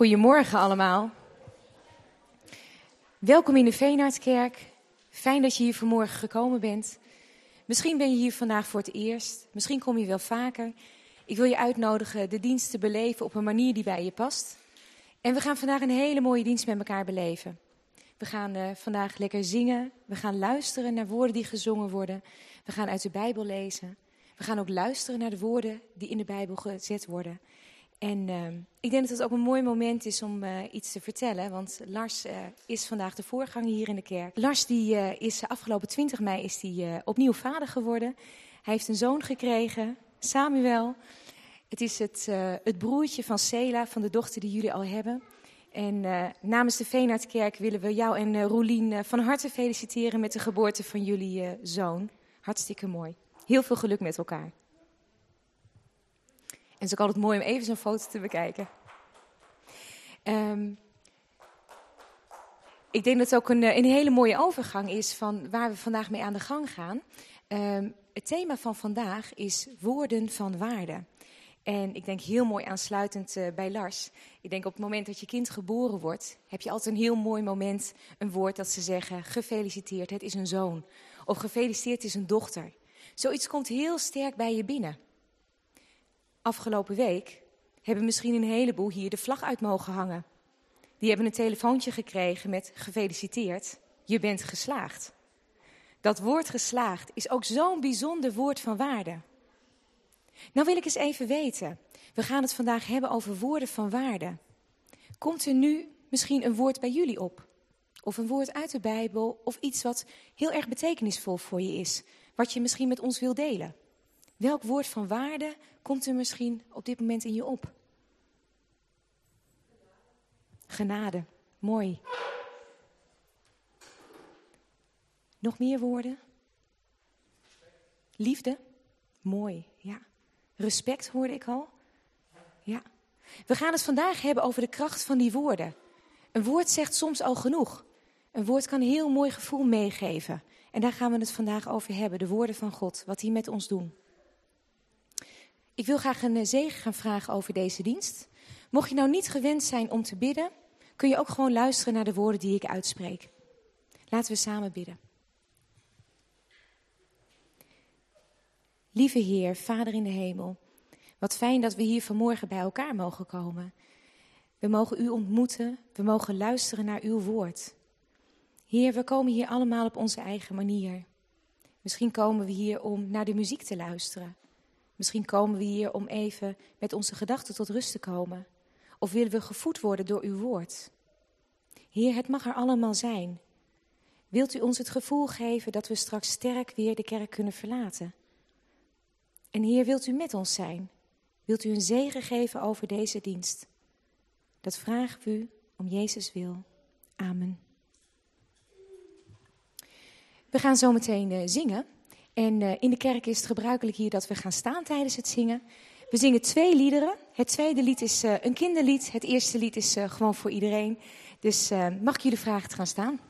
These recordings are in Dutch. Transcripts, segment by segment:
Goedemorgen allemaal. Welkom in de Veenhardkerk. Fijn dat je hier vanmorgen gekomen bent. Misschien ben je hier vandaag voor het eerst. Misschien kom je wel vaker. Ik wil je uitnodigen de dienst te beleven op een manier die bij je past. En we gaan vandaag een hele mooie dienst met elkaar beleven. We gaan eh, vandaag lekker zingen. We gaan luisteren naar woorden die gezongen worden. We gaan uit de Bijbel lezen. We gaan ook luisteren naar de woorden die in de Bijbel gezet worden. En eh, ik denk dat het ook een mooi moment is om eh, iets te vertellen. Want Lars eh, is vandaag de voorganger hier in de kerk. Lars die, eh, is afgelopen 20 mei is die, opnieuw vader geworden. Hij heeft een zoon gekregen, Samuel. Het is het, het broertje van Sela, van de dochter die jullie al hebben. En namens de Veenhardkerk willen we jou en Roelien van harte feliciteren met de geboorte van jullie zoon. Hartstikke mooi. Heel veel geluk met elkaar. En het is ook altijd mooi om even zo'n foto te bekijken. Ehm, Ik denk dat het ook een, eh, een hele mooie overgang is van waar we vandaag mee aan de gang gaan. Ehm, het thema van vandaag is woorden van waarde. En ik denk heel mooi aansluitend uh, bij Lars. Ik denk op het moment dat je kind geboren wordt, heb je altijd een heel mooi moment, een woord dat ze zeggen: gefeliciteerd, het is een zoon. Of gefeliciteerd, het is een dochter. Zoiets komt heel sterk bij je binnen. Afgelopen week hebben misschien een heleboel hier de vlag uit mogen hangen. Die hebben een telefoontje gekregen met gefeliciteerd, je bent geslaagd. Dat woord geslaagd is ook zo'n bijzonder woord van waarde. Nou wil ik eens even weten. We gaan het vandaag hebben over woorden van waarde. Komt er nu misschien een woord bij jullie op? Of een woord uit de Bijbel of iets wat heel erg betekenisvol voor je is, wat je misschien met ons wil delen? Welk woord van waarde komt er misschien op dit moment in je op? Genade, mooi. Nog meer woorden? Liefde, mooi, ja. Respect hoorde ik al. Ja. We gaan het vandaag hebben over de kracht van die woorden. Een woord zegt soms al genoeg. Een woord kan een heel mooi gevoel meegeven. En daar gaan we het vandaag over hebben, de woorden van God, wat die met ons doen. Ik wil graag een eh, zegen gaan vragen over deze dienst. Mocht je nou niet gewend zijn om te bidden, kun je ook gewoon luisteren naar de woorden die ik uitspreek. Laten we samen bidden. Lieve Heer, Vader in de hemel, wat fijn dat we hier vanmorgen bij elkaar mogen komen. We mogen U ontmoeten, we mogen luisteren naar Uw woord. Heer, we komen hier allemaal op onze eigen manier. Misschien komen we hier om naar de muziek te luisteren. Misschien komen we hier om even met onze gedachten tot rust te komen. Of willen we gevoed worden door uw woord? Heer, het mag er allemaal zijn. Wilt u ons het gevoel geven dat we straks sterk weer de kerk kunnen verlaten? En Heer, wilt u met ons zijn? Wilt u een zegen geven over deze dienst? Dat vragen we u om Jezus wil. Amen. We gaan zo meteen uh, zingen. En uh, in de kerk is het gebruikelijk hier dat we gaan staan tijdens het zingen. We zingen twee liederen. Het tweede lied is uh, een kinderlied. Het eerste lied is gewoon voor iedereen. Dus mag ik jullie vragen te gaan staan?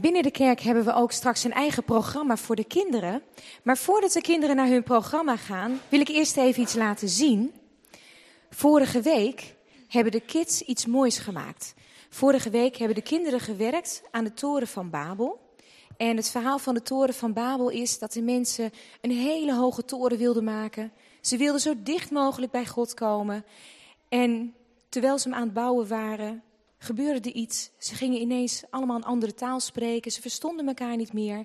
Binnen de kerk hebben we ook straks een eigen programma voor de kinderen. Maar voordat de kinderen naar hun programma gaan, wil ik eerst even iets laten zien. Vorige week hebben de kids iets moois gemaakt. Vorige week hebben de kinderen gewerkt aan de toren van Babel. En het verhaal van de toren van Babel is dat de mensen een hele hoge toren wilden maken. Ze wilden zo dicht mogelijk bij God komen. En terwijl ze hem aan het bouwen waren, gebeurde iets. Ze gingen ineens allemaal een andere taal spreken. Ze verstonden elkaar niet meer.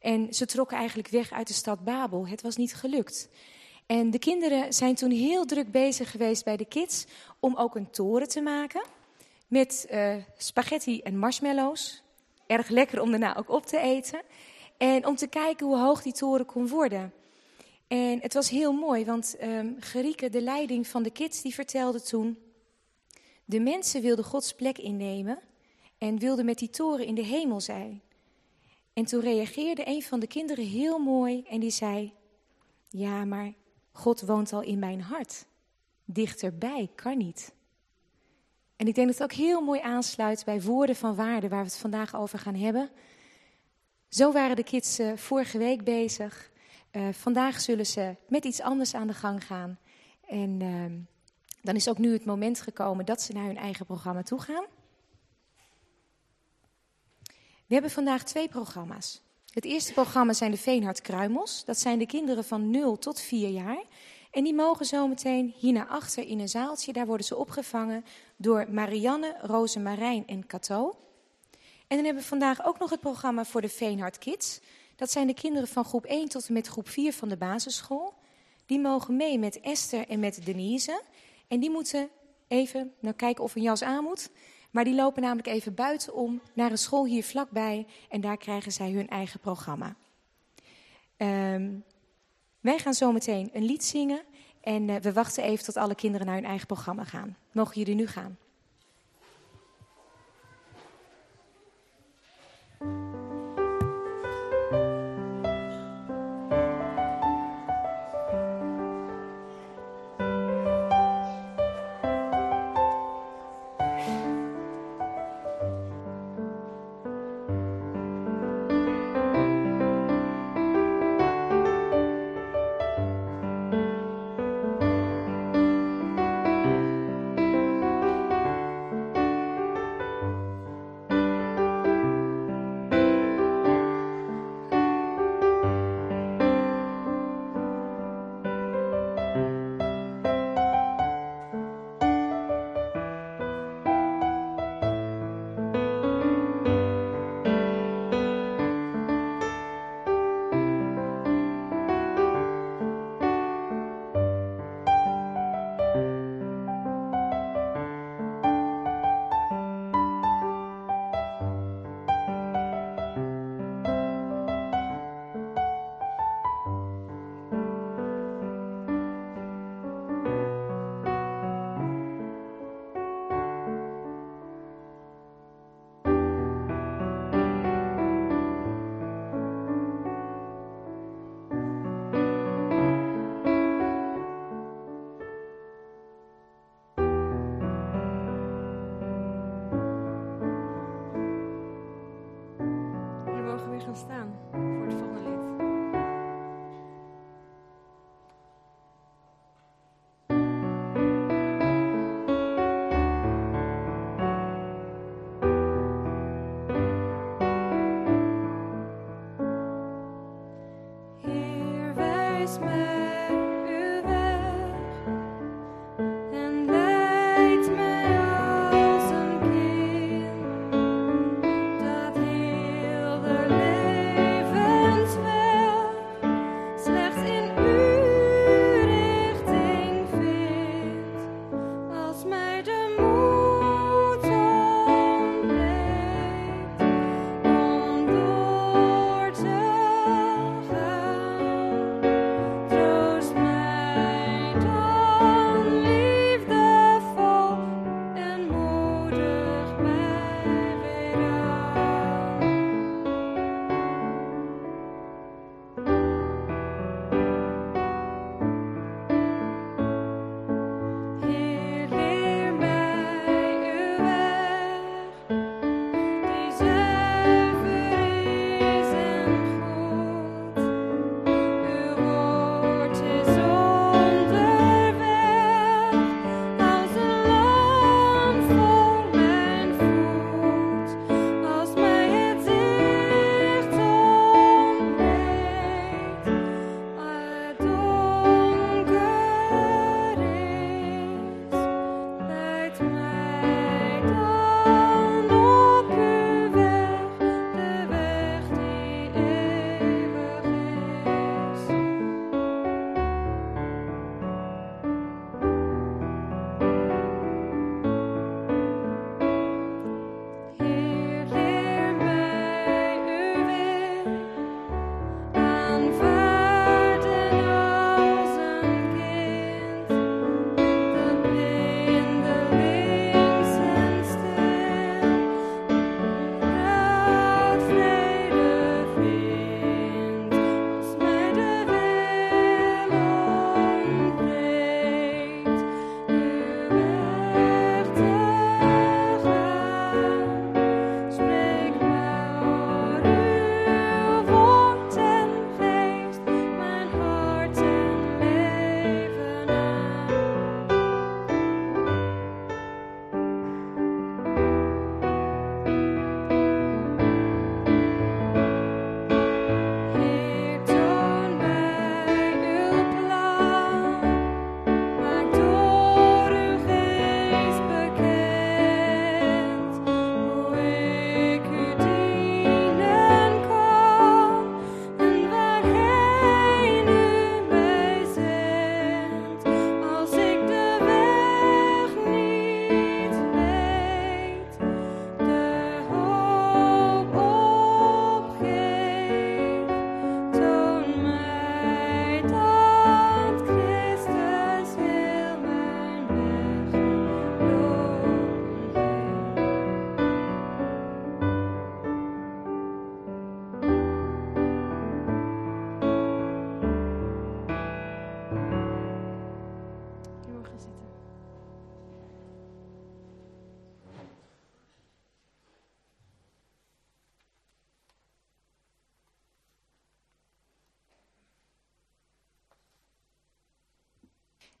En ze trokken eigenlijk weg uit de stad Babel. Het was niet gelukt. En de kinderen zijn toen heel druk bezig geweest bij de kids om ook een toren te maken. Met uh, spaghetti en marshmallows. Erg lekker om daarna ook op te eten. En om te kijken hoe hoog die toren kon worden. En het was heel mooi, want um, Gerike, de leiding van de kids, die vertelde toen... De mensen wilden Gods plek innemen en wilden met die toren in de hemel zijn. En toen reageerde een van de kinderen heel mooi en die zei: Ja, maar God woont al in mijn hart. Dichterbij kan niet. En ik denk dat het ook heel mooi aansluit bij woorden van waarde waar we het vandaag over gaan hebben. Zo waren de kids uh, vorige week bezig. Uh, vandaag zullen ze met iets anders aan de gang gaan. En uh, dan is ook nu het moment gekomen dat ze naar hun eigen programma toe gaan. We hebben vandaag twee programma's. Het eerste programma zijn de Veenhard Kruimels. Dat zijn de kinderen van 0 tot 4 jaar. En die mogen zometeen hier naar achter in een zaaltje. Daar worden ze opgevangen door Marianne, Rosemarijn en Cato. En dan hebben we vandaag ook nog het programma voor de Veenhard Kids. Dat zijn de kinderen van groep 1 tot en met groep 4 van de basisschool. Die mogen mee met Esther en met Denise. En die moeten even, nou kijken of een jas aan moet. Maar die lopen namelijk even buitenom naar een school hier vlakbij. En daar krijgen zij hun eigen programma. Um, wij gaan zo meteen een lied zingen. En uh, we wachten even tot alle kinderen naar hun eigen programma gaan. Mogen jullie nu gaan?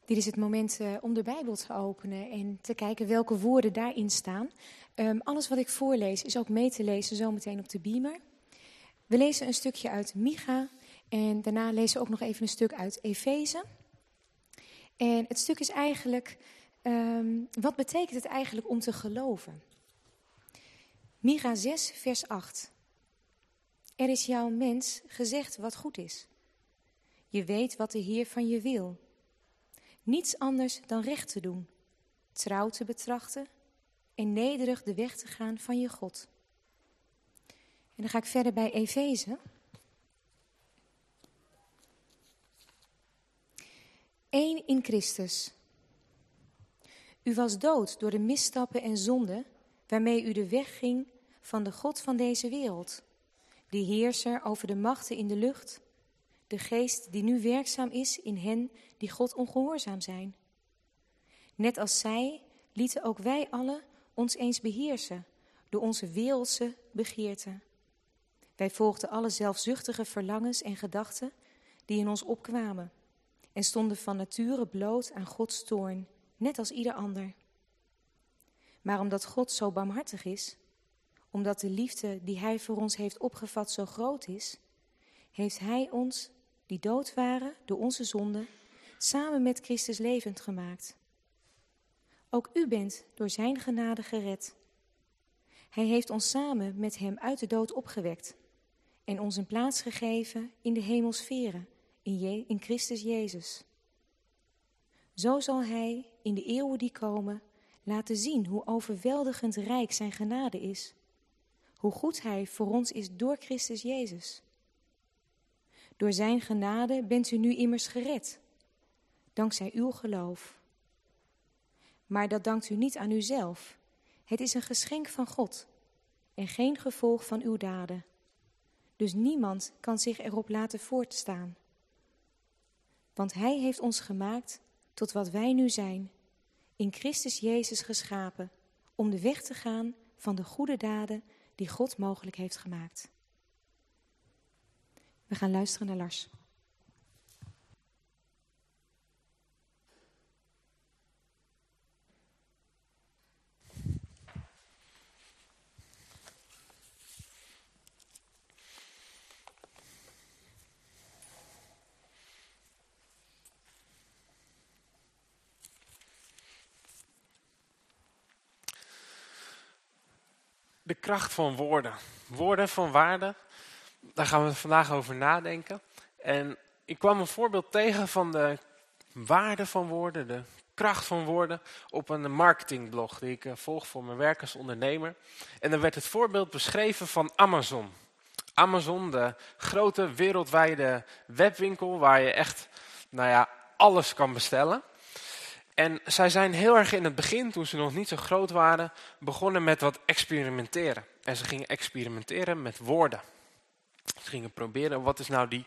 Dit is het moment eh, om de Bijbel te openen en te kijken welke woorden daarin staan. Ehm, alles wat ik voorlees is ook mee te lezen zometeen op de beamer. We lezen een stukje uit Micha en daarna lezen we ook nog even een stuk uit Efeze. En het stuk is eigenlijk, ehm, wat betekent het eigenlijk om te geloven? Micha 6, vers 8. Er is jouw mens gezegd wat goed is. Je weet wat de Heer van je wil. Niets anders dan recht te doen, trouw te betrachten en nederig de weg te gaan van je God. En dan ga ik verder bij Efeze. Eén in Christus. U was dood door de misstappen en zonden waarmee u de weg ging van de God van deze wereld, die heerser over de machten in de lucht, de geest die nu werkzaam is in hen die God ongehoorzaam zijn. Net als zij lieten ook wij allen ons eens beheersen door onze wereldse begeerten. Wij volgden alle zelfzuchtige verlangens en gedachten die in ons opkwamen en stonden van nature bloot aan Gods toorn, net als ieder ander. Maar omdat God zo barmhartig is, omdat de liefde die Hij voor ons heeft opgevat zo groot is, heeft Hij ons, die dood waren door onze zonden, samen met Christus levend gemaakt. Ook u bent door Zijn genade gered. Hij heeft ons samen met Hem uit de dood opgewekt en ons een plaats gegeven in de hemelsferen, in, in Christus Jezus. Zo zal Hij in de eeuwen die komen laten zien hoe overweldigend rijk Zijn genade is, hoe goed Hij voor ons is door Christus Jezus. Door Zijn genade bent u nu immers gered, dankzij uw geloof. Maar dat dankt u niet aan uzelf. Het is een geschenk van God en geen gevolg van uw daden. Dus niemand kan zich erop laten voortstaan. Want Hij heeft ons gemaakt tot wat wij nu zijn, in Christus Jezus geschapen, om de weg te gaan van de goede daden die God mogelijk heeft gemaakt. We gaan luisteren naar Lars. de kracht van woorden. Woorden van waarde, daar gaan we vandaag over nadenken. En ik kwam een voorbeeld tegen van de waarde van woorden, de kracht van woorden, op een marketingblog die ik eh, volg voor mijn werk als ondernemer. En dan werd het voorbeeld beschreven van Amazon. Amazon, de grote wereldwijde webwinkel waar je echt, nou ja, alles kan bestellen. En zij zijn heel erg in het begin, toen ze nog niet zo groot waren, begonnen met wat experimenteren. En ze gingen experimenteren met woorden. Ze gingen proberen, wat is nou die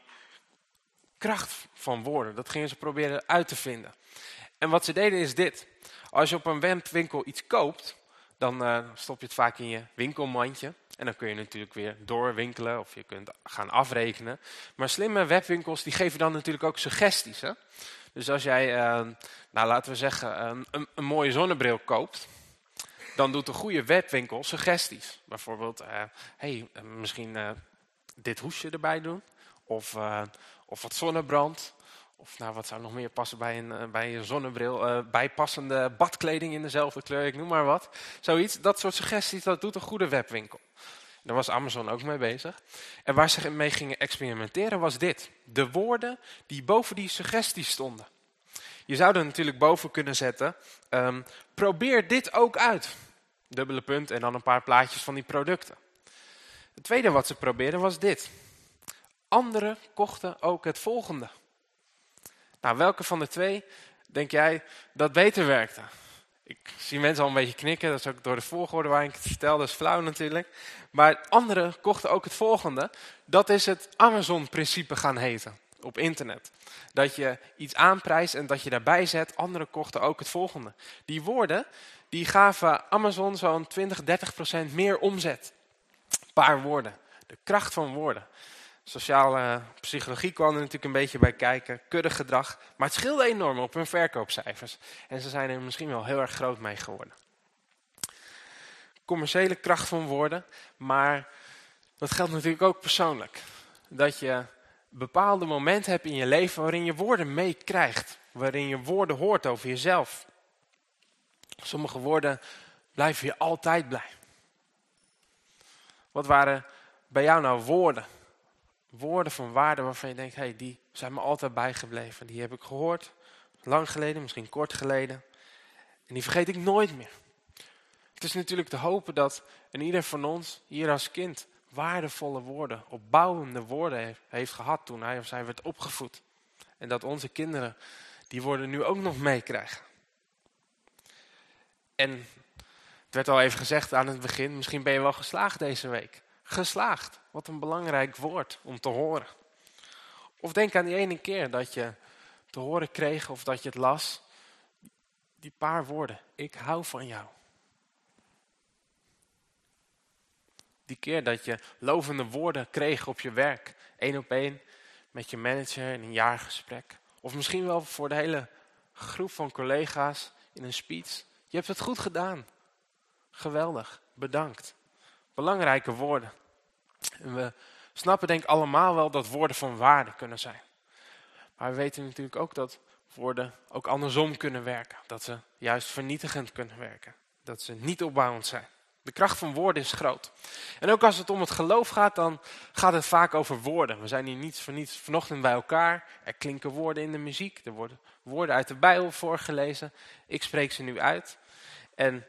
kracht van woorden? Dat gingen ze proberen uit te vinden. En wat ze deden is dit. Als je op een webwinkel iets koopt, dan uh, stop je het vaak in je winkelmandje. En dan kun je natuurlijk weer doorwinkelen of je kunt gaan afrekenen. Maar slimme webwinkels die geven dan natuurlijk ook suggesties. Hè? Dus als jij, uh, nou laten we zeggen, een, een, mooie zonnebril koopt, dan doet een goede webwinkel suggesties. Bijvoorbeeld, uh, hey, misschien dit hoesje erbij doen, of, of wat zonnebrand. Of nou, wat zou nog meer passen bij een, bij een zonnebril? bijpassende badkleding in dezelfde kleur, ik noem maar wat. Zoiets, dat soort suggesties, dat doet een goede webwinkel. Daar was Amazon ook mee bezig. En waar ze mee gingen experimenteren was dit. De woorden die boven die suggesties stonden. Je zou er natuurlijk boven kunnen zetten. Um, probeer dit ook uit. Dubbele punt en dan een paar plaatjes van die producten. Het tweede wat ze probeerden was dit. Anderen kochten ook het volgende. Nou, welke van de twee denk jij dat beter werkte? Ik zie mensen al een beetje knikken. Dat is ook door de volgorde waar ik het vertel. Dat is flauw natuurlijk. Maar anderen kochten ook het volgende. Dat is het Amazon-principe gaan heten op internet. Dat je iets aanprijst en dat je daarbij zet. Anderen kochten ook het volgende. Die woorden die gaven Amazon zo'n 20, 30 procent meer omzet. Paar woorden. De kracht van woorden. Sociale psychologie kwam er natuurlijk een beetje bij kijken, kuddegedrag. Maar het scheelde enorm op hun verkoopcijfers. En ze zijn er misschien wel heel erg groot mee geworden. Commerciële kracht van woorden, maar dat geldt natuurlijk ook persoonlijk. Dat je bepaalde momenten hebt in je leven waarin je woorden meekrijgt. Waarin je woorden hoort over jezelf. Sommige woorden blijven je altijd blij. Wat waren bij jou nou woorden? Woorden van waarde waarvan je denkt, hey, die zijn me altijd bijgebleven. Die heb ik gehoord, lang geleden, misschien kort geleden. En die vergeet ik nooit meer. Het is natuurlijk te hopen dat een ieder van ons hier als kind waardevolle woorden, opbouwende woorden heeft gehad toen hij of zij werd opgevoed. En dat onze kinderen die woorden nu ook nog meekrijgen. En het werd al even gezegd aan het begin, misschien ben je wel geslaagd deze week. Geslaagd, wat een belangrijk woord om te horen. Of denk aan die ene keer dat je te horen kreeg of dat je het las. Die paar woorden, ik hou van jou. Die keer dat je lovende woorden kreeg op je werk. één op één met je manager in een jaargesprek. Of misschien wel voor de hele groep van collega's in een speech. Je hebt het goed gedaan. Geweldig, bedankt. Belangrijke woorden. En we snappen denk ik allemaal wel dat woorden van waarde kunnen zijn. Maar we weten natuurlijk ook dat woorden ook andersom kunnen werken. Dat ze juist vernietigend kunnen werken. Dat ze niet opbouwend zijn. De kracht van woorden is groot. En ook als het om het geloof gaat, dan gaat het vaak over woorden. We zijn hier niets voor niets vanochtend bij elkaar. Er klinken woorden in de muziek. Er worden woorden uit de Bijbel voorgelezen. Ik spreek ze nu uit. En,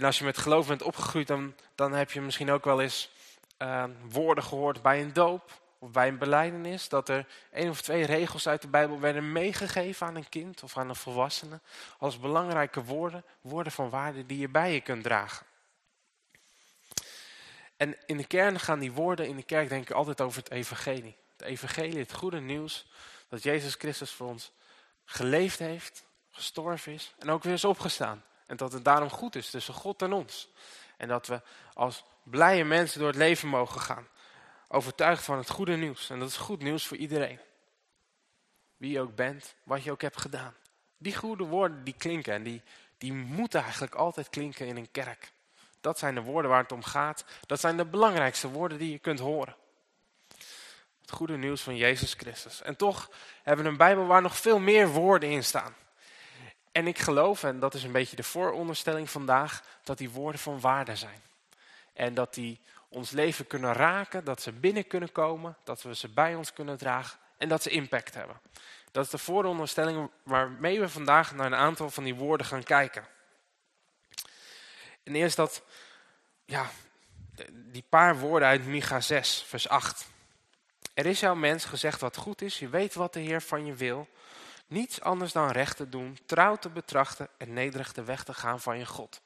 en als je met geloof bent opgegroeid, dan, dan heb je misschien ook wel eens uh, woorden gehoord bij een doop of bij een beleidenis. Dat er één of twee regels uit de Bijbel werden meegegeven aan een kind of aan een volwassene. Als belangrijke woorden, woorden van waarde die je bij je kunt dragen. En in de kern gaan die woorden in de kerk denk ik altijd over het evangelie. Het evangelie, het goede nieuws dat Jezus Christus voor ons geleefd heeft, gestorven is en ook weer is opgestaan. En dat het daarom goed is tussen God en ons. En dat we als blije mensen door het leven mogen gaan. Overtuigd van het goede nieuws. En dat is goed nieuws voor iedereen. Wie je ook bent, wat je ook hebt gedaan. Die goede woorden die klinken en die, die moeten eigenlijk altijd klinken in een kerk. Dat zijn de woorden waar het om gaat. Dat zijn de belangrijkste woorden die je kunt horen. Het goede nieuws van Jezus Christus. En toch hebben we een Bijbel waar nog veel meer woorden in staan. En ik geloof, en dat is een beetje de vooronderstelling vandaag, dat die woorden van waarde zijn. En dat die ons leven kunnen raken, dat ze binnen kunnen komen, dat we ze bij ons kunnen dragen en dat ze impact hebben. Dat is de vooronderstelling waarmee we vandaag naar een aantal van die woorden gaan kijken. En eerst dat, ja, die paar woorden uit Micha 6, vers 8. Er is jouw mens gezegd wat goed is, je weet wat de Heer van je wil. Niets anders dan recht te doen, trouw te betrachten en nederig de weg te gaan van je God.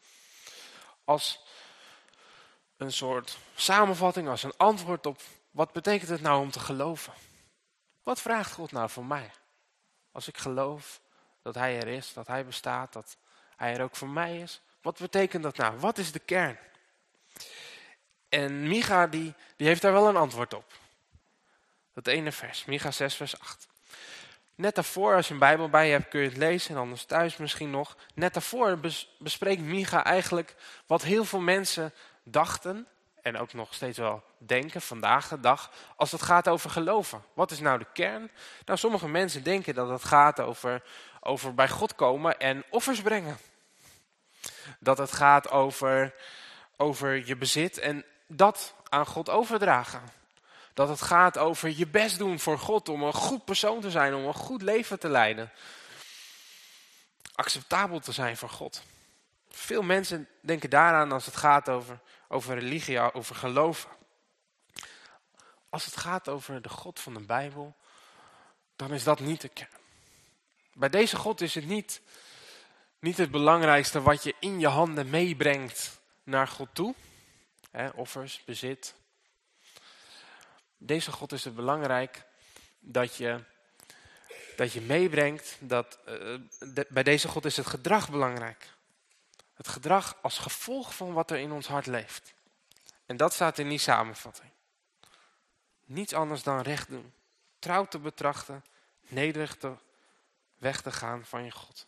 Als een soort samenvatting, als een antwoord op wat betekent het nou om te geloven. Wat vraagt God nou van mij? Als ik geloof dat Hij er is, dat Hij bestaat, dat Hij er ook voor mij is. Wat betekent dat nou? Wat is de kern? En Micha die, die heeft daar wel een antwoord op. Dat ene vers, Micha 6 vers 8. Net daarvoor, als je een Bijbel bij je hebt, kun je het lezen en anders thuis misschien nog. Net daarvoor bespreekt Micha eigenlijk wat heel veel mensen dachten en ook nog steeds wel denken vandaag de dag als het gaat over geloven. Wat is nou de kern? Nou, sommige mensen denken dat het gaat over, over bij God komen en offers brengen. Dat het gaat over, over je bezit en dat aan God overdragen. Dat het gaat over je best doen voor God om een goed persoon te zijn, om een goed leven te leiden. Acceptabel te zijn voor God. Veel mensen denken daaraan als het gaat over, over religie, over geloven. Als het gaat over de God van de Bijbel, dan is dat niet de kern. Bij deze God is het niet, niet het belangrijkste wat je in je handen meebrengt naar God toe. Offers, bezit. Deze God is het belangrijk dat je, dat je meebrengt. Dat, uh, bij deze God is het gedrag belangrijk. Het gedrag als gevolg van wat er in ons hart leeft. En dat staat in die samenvatting. Niets anders dan recht doen. Trouw te betrachten. Nederig de weg te gaan van je God.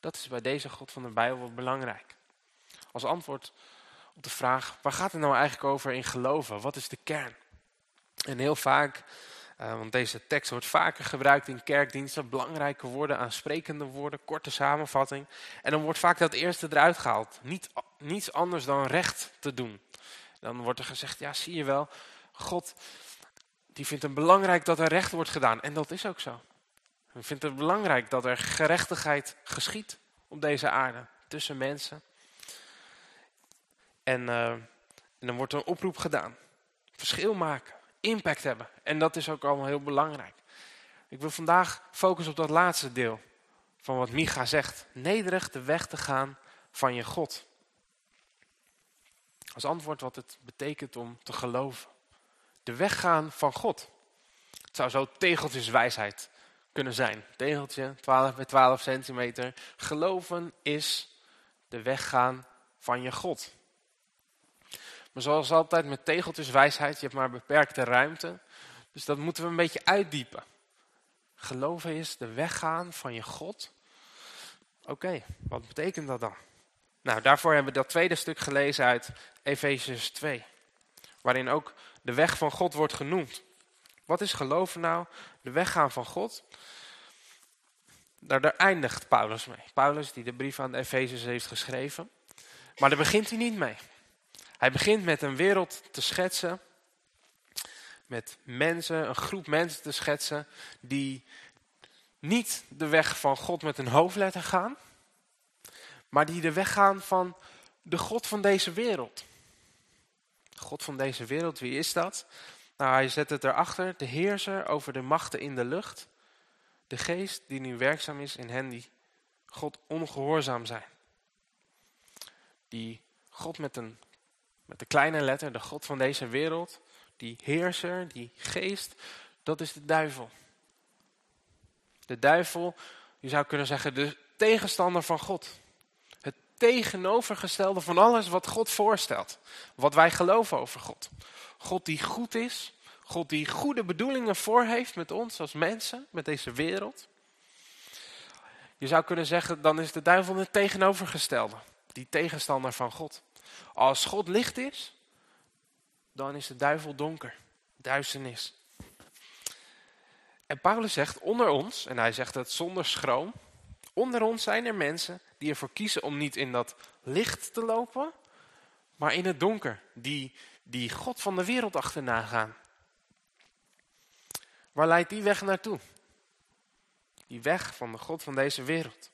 Dat is bij deze God van de Bijbel belangrijk. Als antwoord op de vraag, waar gaat het nou eigenlijk over in geloven? Wat is de kern? En heel vaak, uh, want deze tekst wordt vaker gebruikt in kerkdiensten, belangrijke woorden, aansprekende woorden, korte samenvatting. En dan wordt vaak dat eerste eruit gehaald. Niet, niets anders dan recht te doen. Dan wordt er gezegd, ja zie je wel, God die vindt het belangrijk dat er recht wordt gedaan. En dat is ook zo. Hij vindt het belangrijk dat er gerechtigheid geschiet op deze aarde, tussen mensen. En, uh, en dan wordt er een oproep gedaan. Verschil maken, impact hebben. En dat is ook allemaal heel belangrijk. Ik wil vandaag focussen op dat laatste deel van wat Micha zegt. Nederig de weg te gaan van je God. Als antwoord wat het betekent om te geloven. De weg gaan van God. Het zou zo tegeltjeswijsheid kunnen zijn. Tegeltje, 12 bij 12 centimeter. Geloven is de weg gaan van je God. Maar zoals altijd met tegeltjeswijsheid, je hebt maar beperkte ruimte. Dus dat moeten we een beetje uitdiepen. Geloven is de weg gaan van je God. Oké, wat betekent dat dan? Nou, daarvoor hebben we dat tweede stuk gelezen uit Efesius 2. Waarin ook de weg van God wordt genoemd. Wat is geloven nou? De weg gaan van God. Daar, eindigt Paulus mee. Paulus die de brief aan de heeft geschreven. Maar daar begint hij niet mee. Hij begint met een wereld te schetsen. Met mensen, een groep mensen te schetsen. Die niet de weg van God met een hoofdletter gaan. Maar die de weg gaan van de God van deze wereld. God van deze wereld, wie is dat? Nou, hij zet het erachter. De heerser over de machten in de lucht. De geest die nu werkzaam is in hen die God ongehoorzaam zijn. Die God met een, met de kleine letter, de God van deze wereld. Die heerser, die geest, dat is de duivel. De duivel, je zou kunnen zeggen, de tegenstander van God tegenovergestelde van alles wat God voorstelt. Wat wij geloven over God. God die goed is. God die goede bedoelingen voor heeft met ons als mensen, met deze wereld. Je zou kunnen zeggen, dan is de duivel het tegenovergestelde. Die tegenstander van God. Als God licht is, dan is de duivel donker. Duisternis. En Paulus zegt onder ons, en hij zegt het zonder schroom. Onder ons zijn er mensen die ervoor kiezen om niet in dat licht te lopen, maar in het donker. Die, die God van de wereld achterna gaan. Waar leidt die weg naartoe? Die weg van de God van deze wereld.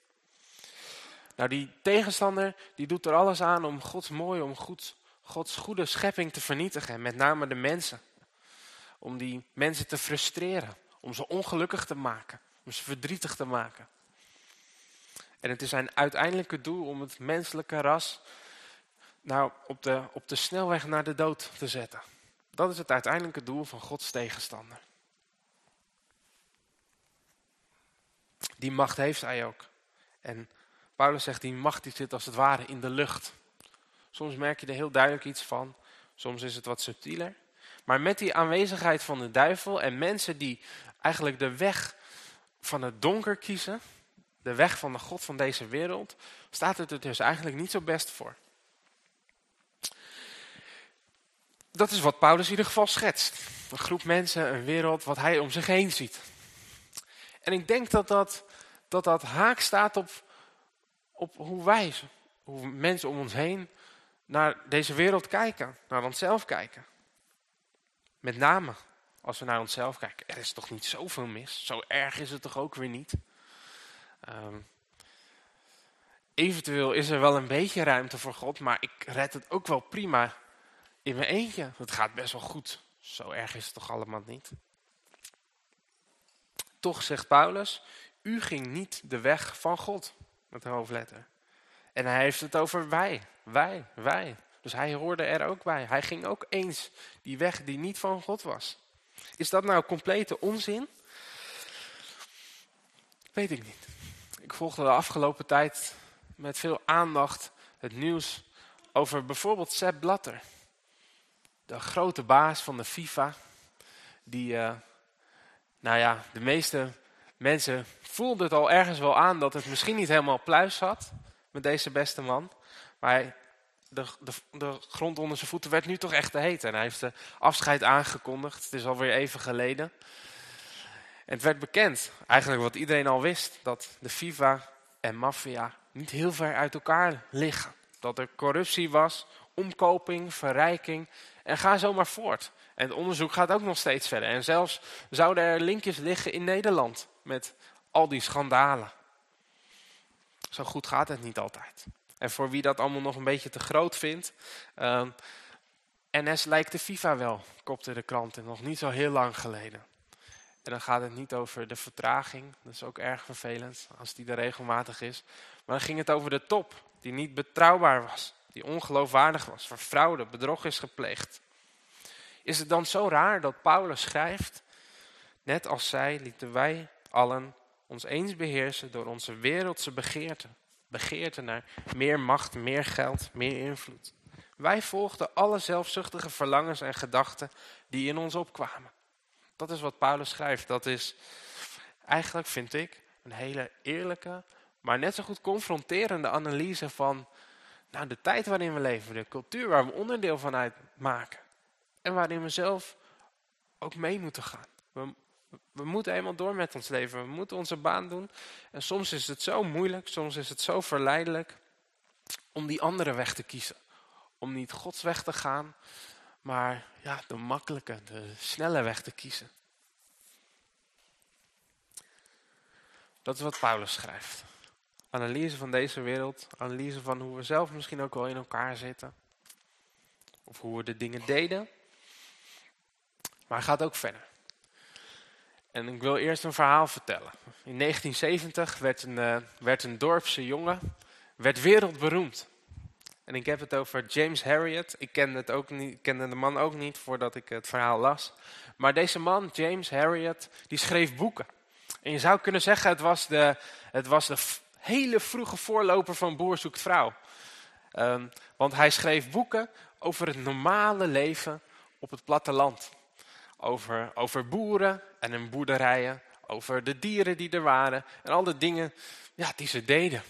Nou, die tegenstander die doet er alles aan om Gods mooie, om Gods, goede schepping te vernietigen. met name de mensen. Om die mensen te frustreren. Om ze ongelukkig te maken. Om ze verdrietig te maken. En het is zijn uiteindelijke doel om het menselijke ras nou, op, de, op de snelweg naar de dood te zetten. Dat is het uiteindelijke doel van Gods tegenstander. Die macht heeft hij ook. En Paulus zegt, die macht die zit als het ware in de lucht. Soms merk je er heel duidelijk iets van. Soms is het wat subtieler. Maar met die aanwezigheid van de duivel en mensen die eigenlijk de weg van het donker kiezen de weg van de God van deze wereld, staat het er dus eigenlijk niet zo best voor. Dat is wat Paulus in ieder geval schetst. Een groep mensen, een wereld, wat hij om zich heen ziet. En ik denk dat dat, dat, dat haak staat op, op hoe wij, hoe mensen om ons heen, naar deze wereld kijken. Naar onszelf kijken. Met name als we naar onszelf kijken. Er is toch niet zoveel mis? Zo erg is het toch ook weer niet? Um, eventueel is er wel een beetje ruimte voor God, maar ik red het ook wel prima in mijn eentje. Het gaat best wel goed. Zo erg is het toch allemaal niet. Toch zegt Paulus, u ging niet de weg van God, een hoofdletter. En hij heeft het over wij, wij, wij. Dus hij hoorde er ook bij. Hij ging ook eens die weg die niet van God was. Is dat nou complete onzin? Weet ik niet. Ik volgde de afgelopen tijd met veel aandacht het nieuws over bijvoorbeeld Sepp Blatter. De grote baas van de FIFA. die, eh, nou ja, de meeste mensen voelden het al ergens wel aan dat het misschien niet helemaal pluis had met deze beste man. Maar de, de, de grond onder zijn voeten werd nu toch echt te heet. En hij heeft de afscheid aangekondigd. Het is alweer even geleden. En het werd bekend, eigenlijk wat iedereen al wist, dat de FIFA en maffia niet heel ver uit elkaar liggen. Dat er corruptie was, omkoping, verrijking en ga zo maar voort. En het onderzoek gaat ook nog steeds verder. En zelfs zouden er linkjes liggen in Nederland met al die schandalen. Zo goed gaat het niet altijd. En voor wie dat allemaal nog een beetje te groot vindt. Uh, NS lijkt de FIFA wel, kopte de kranten nog niet zo heel lang geleden. En dan gaat het niet over de vertraging, dat is ook erg vervelend als die er regelmatig is. Maar dan ging het over de top, die niet betrouwbaar was, die ongeloofwaardig was, waar fraude, bedrog is gepleegd. Is het dan zo raar dat Paulus schrijft, net als zij lieten wij allen ons eens beheersen door onze wereldse begeerten. Begeerten naar meer macht, meer geld, meer invloed. Wij volgden alle zelfzuchtige verlangens en gedachten die in ons opkwamen. Dat is wat Paulus schrijft. Dat is eigenlijk, vind ik, een hele eerlijke, maar net zo goed confronterende analyse van nou, de tijd waarin we leven, de cultuur waar we onderdeel van uitmaken. En waarin we zelf ook mee moeten gaan. We, we moeten eenmaal door met ons leven. We moeten onze baan doen. En soms is het zo moeilijk, soms is het zo verleidelijk om die andere weg te kiezen. Om niet Gods weg te gaan, maar ja, de makkelijke, de snelle weg te kiezen. Dat is wat Paulus schrijft. Analyse van deze wereld, analyse van hoe we zelf misschien ook wel in elkaar zitten. Of hoe we de dingen deden. Maar hij gaat ook verder. En ik wil eerst een verhaal vertellen. In 1970 werd een, uh, werd een dorpse jongen werd wereldberoemd. En ik heb het over James Harriet. Ik kende, het ook niet, de man ook niet voordat ik het verhaal las. Maar deze man, James Harriet, die schreef boeken. En je zou kunnen zeggen, het was de, het was de hele vroege voorloper van Boer zoekt vrouw. Um, want hij schreef boeken over het normale leven op het platteland. Over, over boeren en hun boerderijen. Over de dieren die er waren. En al de dingen ja, die ze deden.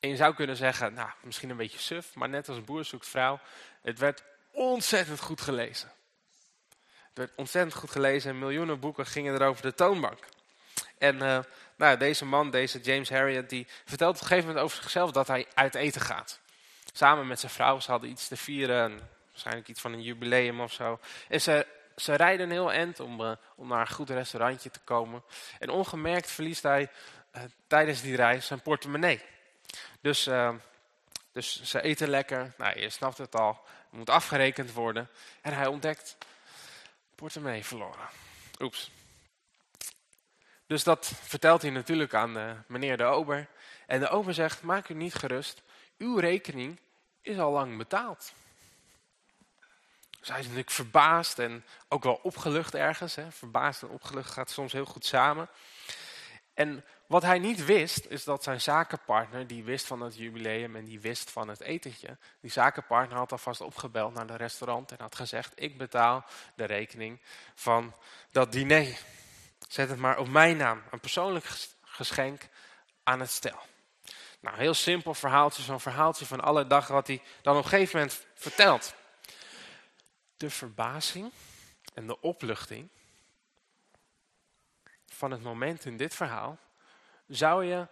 En je zou kunnen zeggen, nou, misschien een beetje suf, maar net als Boer zoekt vrouw, het werd ontzettend goed gelezen. Het werd ontzettend goed gelezen en miljoenen boeken gingen er over de toonbank. En uh, nou, deze man, deze James Harriet, die vertelt op een gegeven moment over zichzelf dat hij uit eten gaat. Samen met zijn vrouw, ze hadden iets te vieren, waarschijnlijk iets van een jubileum of zo. En ze, ze rijden een heel eind om, uh, om naar een goed restaurantje te komen. En ongemerkt verliest hij uh, tijdens die reis zijn portemonnee. Dus, uh, dus ze eten lekker. Nou, je snapt het al. Het moet afgerekend worden. En hij ontdekt portemonnee verloren. Oeps. Dus dat vertelt hij natuurlijk aan uh, meneer de ober. En de ober zegt, maak u niet gerust. Uw rekening is al lang betaald. Dus hij is natuurlijk verbaasd en ook wel opgelucht ergens. Hè. Verbaasd en opgelucht gaat soms heel goed samen. En wat hij niet wist, is dat zijn zakenpartner, die wist van het jubileum en die wist van het etentje. Die zakenpartner had alvast opgebeld naar de restaurant en had gezegd, ik betaal de rekening van dat diner. Zet het maar op mijn naam, een persoonlijk geschenk aan het stel. Nou, heel simpel verhaaltje, zo'n verhaaltje van alle dag wat hij dan op een gegeven moment vertelt. De verbazing en de opluchting van het moment in dit verhaal zou je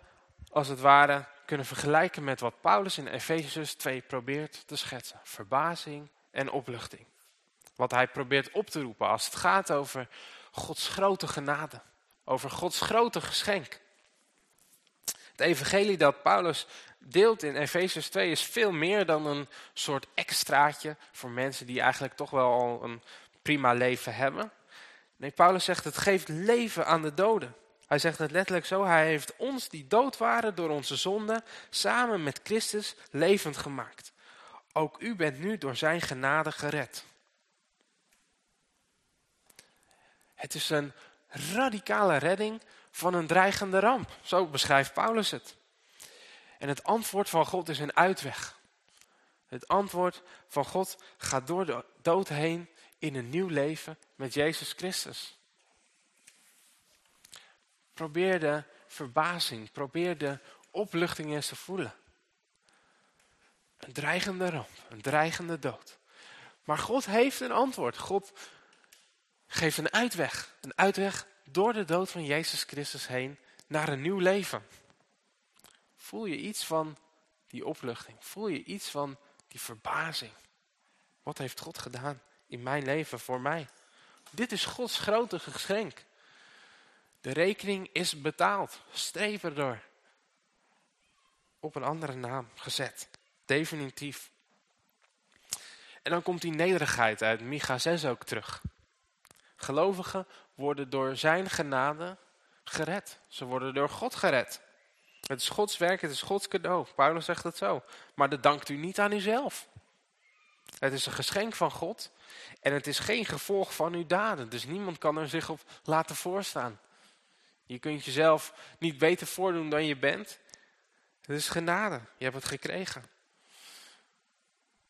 als het ware kunnen vergelijken met wat Paulus in Efezus 2 probeert te schetsen. Verbazing en opluchting. Wat hij probeert op te roepen als het gaat over Gods grote genade. Over Gods grote geschenk. Het evangelie dat Paulus deelt in Efezus 2 is veel meer dan een soort extraatje voor mensen die eigenlijk toch wel al een prima leven hebben. Nee, Paulus zegt het geeft leven aan de doden. Hij zegt het letterlijk zo, hij heeft ons die dood waren door onze zonde, samen met Christus levend gemaakt. Ook u bent nu door zijn genade gered. Het is een radicale redding van een dreigende ramp. Zo beschrijft Paulus het. En het antwoord van God is een uitweg. Het antwoord van God gaat door de dood heen in een nieuw leven met Jezus Christus. Probeer de verbazing, probeer de opluchting eens te voelen. Een dreigende ramp, een dreigende dood. Maar God heeft een antwoord. God geeft een uitweg. Een uitweg door de dood van Jezus Christus heen naar een nieuw leven. Voel je iets van die opluchting? Voel je iets van die verbazing? Wat heeft God gedaan in mijn leven voor mij? Dit is Gods grote geschenk. De rekening is betaald. Streep erdoor. Op een andere naam gezet. Definitief. En dan komt die nederigheid uit Micha 6 ook terug. Gelovigen worden door zijn genade gered. Ze worden door God gered. Het is Gods werk, het is Gods cadeau. Paulus zegt het zo. Maar dat dankt u niet aan uzelf. Het is een geschenk van God. En het is geen gevolg van uw daden. Dus niemand kan er zich op laten voorstaan. Je kunt jezelf niet beter voordoen dan je bent. Het is genade. Je hebt het gekregen.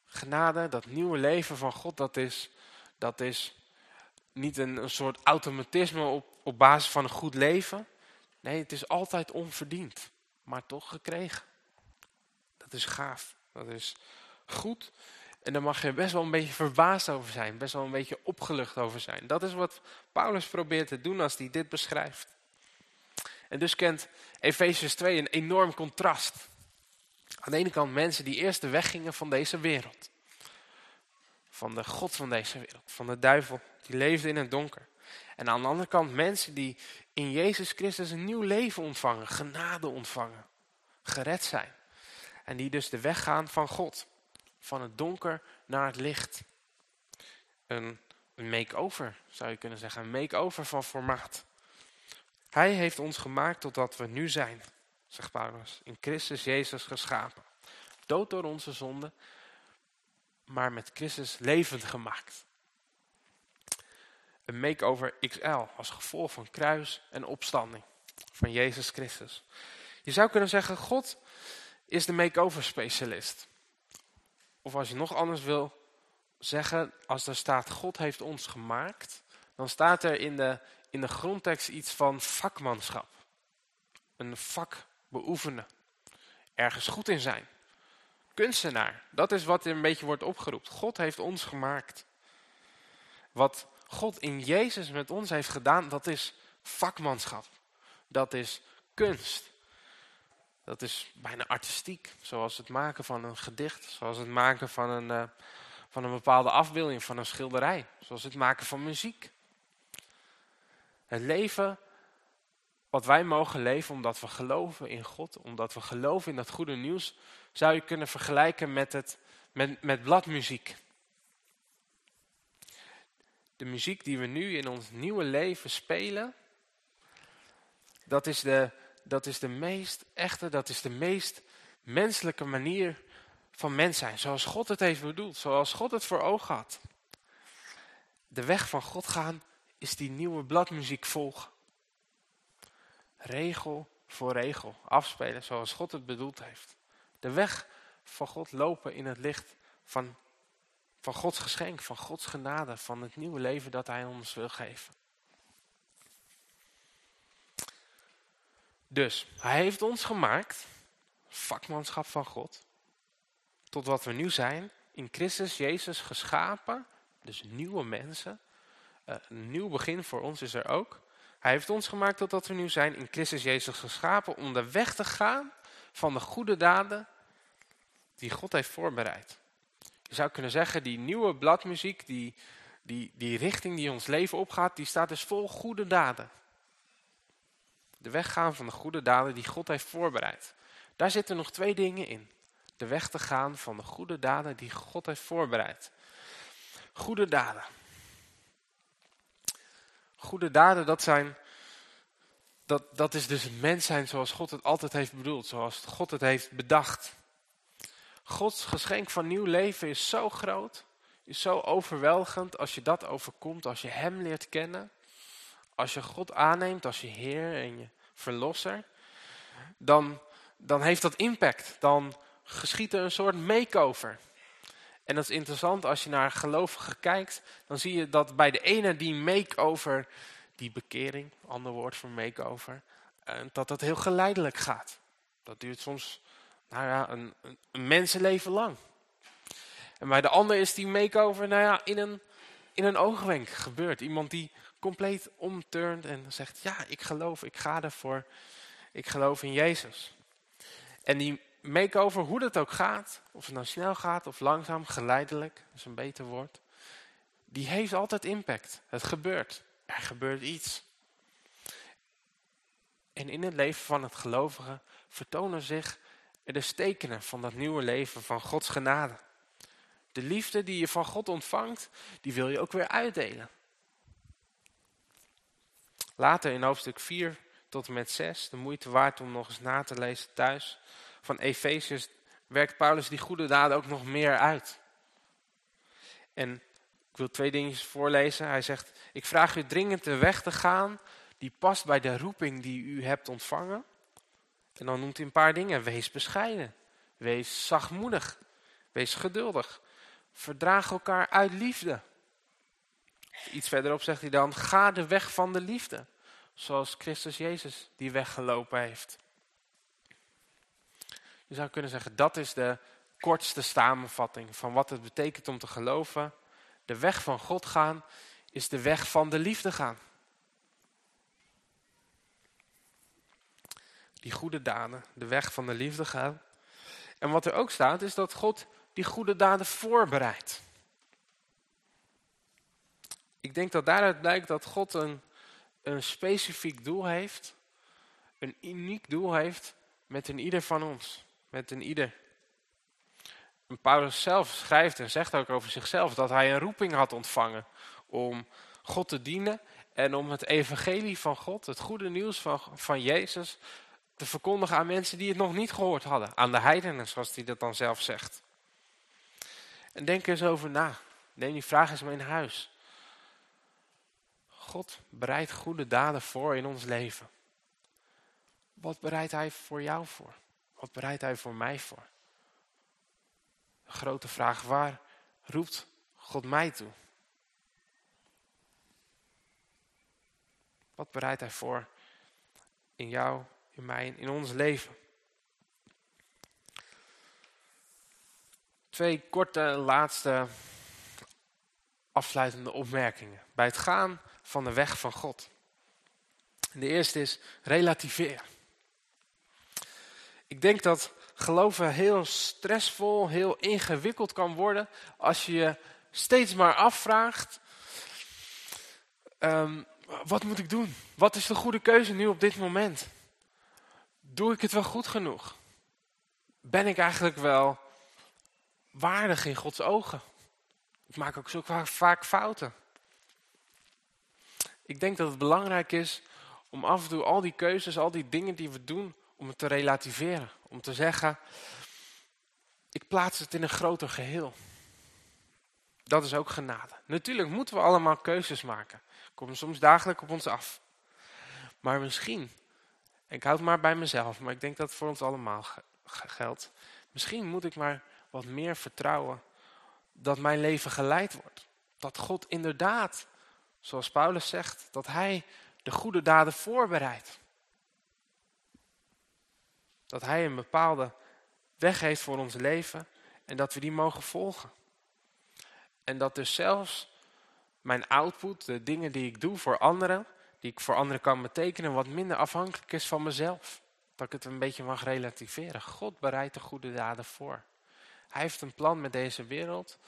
Genade, dat nieuwe leven van God, dat is, dat is niet een, een soort automatisme op, op basis van een goed leven. Nee, het is altijd onverdiend, maar toch gekregen. Dat is gaaf, dat is goed. En daar mag je best wel een beetje verbaasd over zijn, best wel een beetje opgelucht over zijn. Dat is wat Paulus probeert te doen als hij dit beschrijft. En dus kent Efesius 2 een enorm contrast. Aan de ene kant mensen die eerst de weg gingen van deze wereld. Van de God van deze wereld, van de duivel, die leefde in het donker. En aan de andere kant mensen die in Jezus Christus een nieuw leven ontvangen, genade ontvangen, gered zijn. En die dus de weg gaan van God, van het donker naar het licht. Een, een make-over zou je kunnen zeggen, een make-over van formaat. Hij heeft ons gemaakt totdat we nu zijn, zegt Paulus, in Christus Jezus geschapen. Dood door onze zonde, maar met Christus levend gemaakt. Makeover XL als gevolg van kruis en opstanding van Jezus Christus. Je zou kunnen zeggen, God is de makeover specialist. Of als je nog anders wil zeggen, als er staat God heeft ons gemaakt, dan staat er in de, in de grondtekst iets van vakmanschap. Een vak beoefenen. Ergens goed in zijn. Kunstenaar. Dat is wat er een beetje wordt opgeroepen. God heeft ons gemaakt. Wat God in Jezus met ons heeft gedaan, dat is vakmanschap. Dat is kunst. Dat is bijna artistiek. Zoals het maken van een gedicht. Zoals het maken van een, uh, van een bepaalde afbeelding, van een schilderij. Zoals het maken van muziek. Het leven wat wij mogen leven omdat we geloven in God, omdat we geloven in dat goede nieuws, zou je kunnen vergelijken met, het, met, met bladmuziek. De muziek die we nu in ons nieuwe leven spelen, dat is de, dat is de meest echte, dat is de meest menselijke manier van mens zijn. Zoals God het heeft bedoeld, zoals God het voor ogen had. De weg van God gaan is die nieuwe bladmuziek volgen. Regel voor regel afspelen zoals God het bedoeld heeft. De weg van God lopen in het licht van, van Gods geschenk, van Gods genade, van het nieuwe leven dat Hij ons wil geven. Dus, Hij heeft ons gemaakt, vakmanschap van God, tot wat we nu zijn, in Christus Jezus geschapen, dus nieuwe mensen. Uh, een nieuw begin voor ons is er ook. Hij heeft ons gemaakt tot dat we nu zijn, in Christus Jezus geschapen, om de weg te gaan van de goede daden die God heeft voorbereid. Je zou kunnen zeggen, die nieuwe bladmuziek, die, die, die richting die ons leven opgaat, die staat dus vol goede daden. De weg gaan van de goede daden die God heeft voorbereid. Daar zitten nog twee dingen in. De weg te gaan van de goede daden die God heeft voorbereid. Goede daden. Goede daden, dat zijn, dat, dat is dus het mens zijn zoals God het altijd heeft bedoeld, zoals God het heeft bedacht. Gods geschenk van nieuw leven is zo groot, is zo overweldigend als je dat overkomt, als je Hem leert kennen. Als je God aanneemt als je Heer en je Verlosser, dan, dan heeft dat impact. Dan geschiet er een soort makeover. En dat is interessant, als je naar gelovigen kijkt, dan zie je dat bij de ene die make-over, die bekering, ander woord voor make-over, eh, dat dat heel geleidelijk gaat. Dat duurt soms nou ja, een, een, mensenleven lang. En bij de ander is die make-over nou ja, in, een, in een oogwenk gebeurd. Iemand die compleet omturnt en zegt, ja, ik geloof, ik ga ervoor, ik geloof in Jezus. En die make-over, hoe dat ook gaat, of het nou snel gaat of langzaam, geleidelijk, dat is een beter woord, die heeft altijd impact. Het gebeurt. Er gebeurt iets. En in het leven van het gelovige vertonen zich er de tekenen van dat nieuwe leven van Gods genade. De liefde die je van God ontvangt, die wil je ook weer uitdelen. Later in hoofdstuk 4 tot en met 6, de moeite waard om nog eens na te lezen thuis, van Efeziërs werkt Paulus die goede daden ook nog meer uit. En ik wil twee dingetjes voorlezen. Hij zegt, ik vraag u dringend de weg te gaan die past bij de roeping die u hebt ontvangen. En dan noemt hij een paar dingen. Wees bescheiden. Wees zachtmoedig. Wees geduldig. Verdraag elkaar uit liefde. Iets verderop zegt hij dan, ga de weg van de liefde. Zoals Christus Jezus die weg gelopen heeft. Je zou kunnen zeggen, dat is de kortste samenvatting van wat het betekent om te geloven. De weg van God gaan is de weg van de liefde gaan. Die goede daden, de weg van de liefde gaan. En wat er ook staat is dat God die goede daden voorbereidt. Ik denk dat daaruit blijkt dat God een, een specifiek doel heeft, een uniek doel heeft met een ieder van ons met een ieder. En Paulus zelf schrijft en zegt ook over zichzelf dat hij een roeping had ontvangen om God te dienen en om het evangelie van God, het goede nieuws van, van Jezus, te verkondigen aan mensen die het nog niet gehoord hadden. Aan de heidenen, zoals hij dat dan zelf zegt. En denk eens over na. Neem die vraag eens mee in huis. God bereidt goede daden voor in ons leven. Wat bereidt hij voor jou voor? Wat bereidt hij voor mij voor? De grote vraag, waar roept God mij toe? Wat bereidt hij voor in jou, in in ons leven? Twee korte laatste afsluitende opmerkingen. Bij het gaan van de weg van God. De eerste is relativeer. Ik denk dat geloven heel stressvol, heel ingewikkeld kan worden als je je steeds maar afvraagt, um, wat moet ik doen? Wat is de goede keuze nu op dit moment? Doe ik het wel goed genoeg? Ben ik eigenlijk wel waardig in Gods ogen? Ik maak ook zo vaak fouten. Ik denk dat het belangrijk is om af en toe al die keuzes, al die dingen die we doen, om het te relativeren. Om te zeggen, ik plaats het in een groter geheel. Dat is ook genade. Natuurlijk moeten we allemaal keuzes maken. Komen soms dagelijks op ons af. Maar misschien, ik houd maar bij mezelf, maar ik denk dat het voor ons allemaal geldt. Misschien moet ik maar wat meer vertrouwen dat mijn leven geleid wordt. Dat God inderdaad, zoals Paulus zegt, dat hij de goede daden voorbereidt dat hij een bepaalde weg heeft voor ons leven en dat we die mogen volgen. En dat dus zelfs mijn output, de dingen die ik doe voor anderen, die ik voor anderen kan betekenen, wat minder afhankelijk is van mezelf. Dat ik het een beetje mag relativeren. God bereidt de goede daden voor. Hij heeft een plan met deze wereld.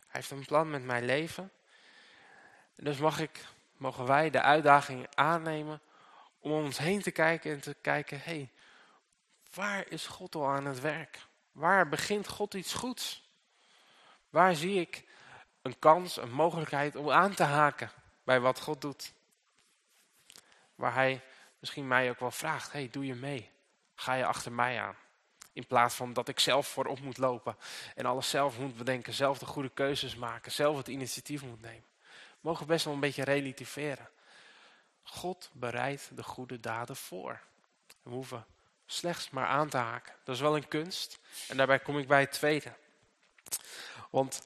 Hij heeft een plan met mijn leven. En dus mag ik, mogen wij de uitdaging aannemen om om ons heen te kijken en te kijken, hé, hey, Waar is God al aan het werk? Waar begint God iets goeds? Waar zie ik een kans, een mogelijkheid om aan te haken bij wat God doet? Waar hij misschien mij ook wel vraagt, hey, doe je mee? Ga je achter mij aan? In plaats van dat ik zelf voorop moet lopen en alles zelf moet bedenken, zelf de goede keuzes maken, zelf het initiatief moet nemen. We mogen best wel een beetje relativeren. God bereidt de goede daden voor. We hoeven slechts maar aan te haken. Dat is wel een kunst. En daarbij kom ik bij het tweede. Want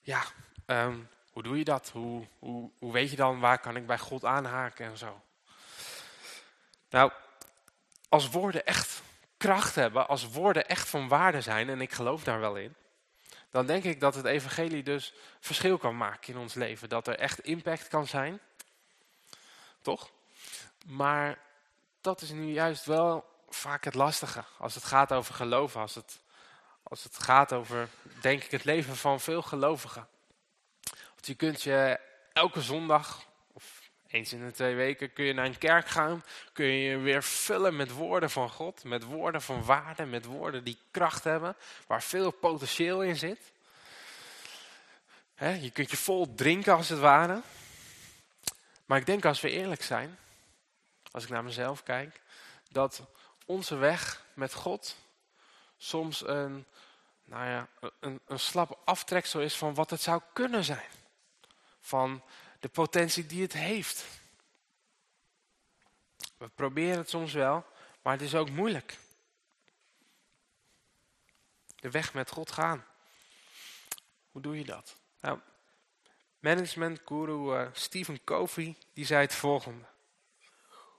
ja, ehm, hoe doe je dat? Hoe, hoe, hoe weet je dan waar kan ik bij God aanhaken en zo? Nou, als woorden echt kracht hebben, als woorden echt van waarde zijn, en ik geloof daar wel in, dan denk ik dat het evangelie dus verschil kan maken in ons leven. Dat er echt impact kan zijn. Toch? Maar dat is nu juist wel vaak het lastige. Als het gaat over geloven. Als het, als het gaat over, denk ik, het leven van veel gelovigen. Want je kunt je elke zondag, eens in de twee weken, kun je naar een kerk gaan. Kun je je weer vullen met woorden van God. Met woorden van waarde. Met woorden die kracht hebben. Waar veel potentieel in zit. Je kunt je vol drinken als het ware. Maar ik denk als we eerlijk zijn, als ik naar mezelf kijk, dat onze weg met God soms een, nou ja, een, een slap aftreksel is van wat het zou kunnen zijn. Van de potentie die het heeft. We proberen het soms wel, maar het is ook moeilijk. De weg met God gaan. Hoe doe je dat? Nou, managementguru uh, Stephen Covey die zei het volgende.